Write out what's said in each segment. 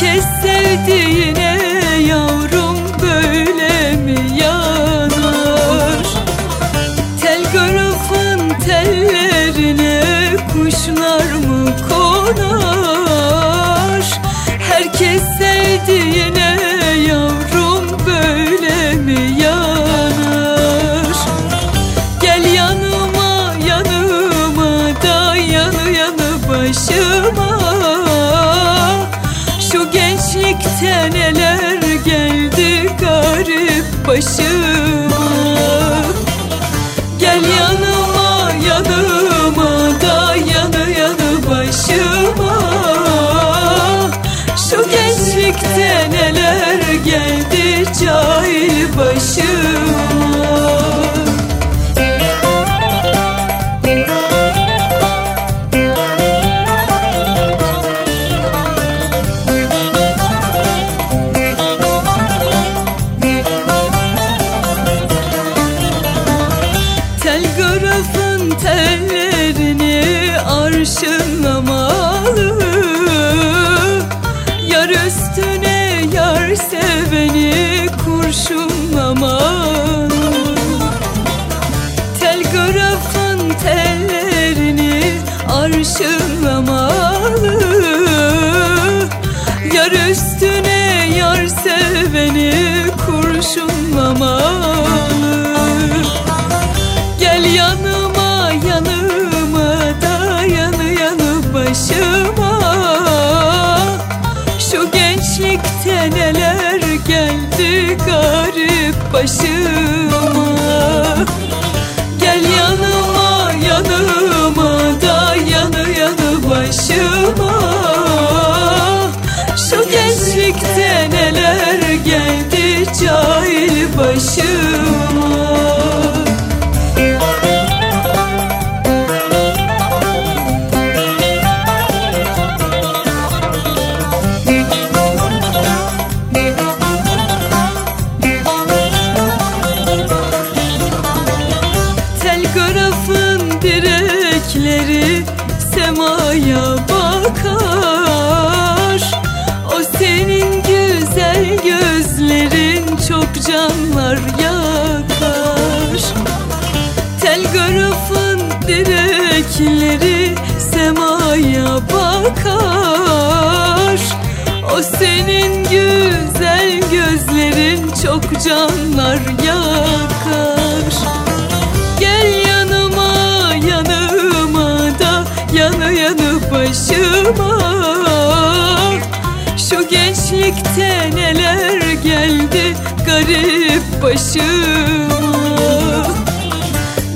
kez sevdiğine yavrum böyle mi yanar? Tel gırfın tellerine kuşlar mı konar? Herkes sevdiğine yavrum böyle mi yanar? Gel yanıma yanıma dayanı yanı başıma seneler geldi garip başım. Yar üstüne yar seveni kurşunlamalı. Telgrafın tellerini arşınlamalı. Yar üstüne yar seveni kurşunlamalı başıma. Şu gençlikte neler geldi garip başıma semaya bakar. O senin güzel gözlerin çok canlar yakar. Telgrafın direkleri semaya bakar. O senin güzel gözlerin çok canlar gençlikte neler geldi garip başıma?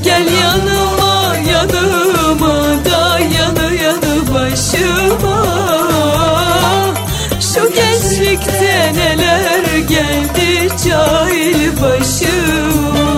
Gel yanıma yanıma da yanı yanı başıma. Şu gençlikte neler geldi cahil başıma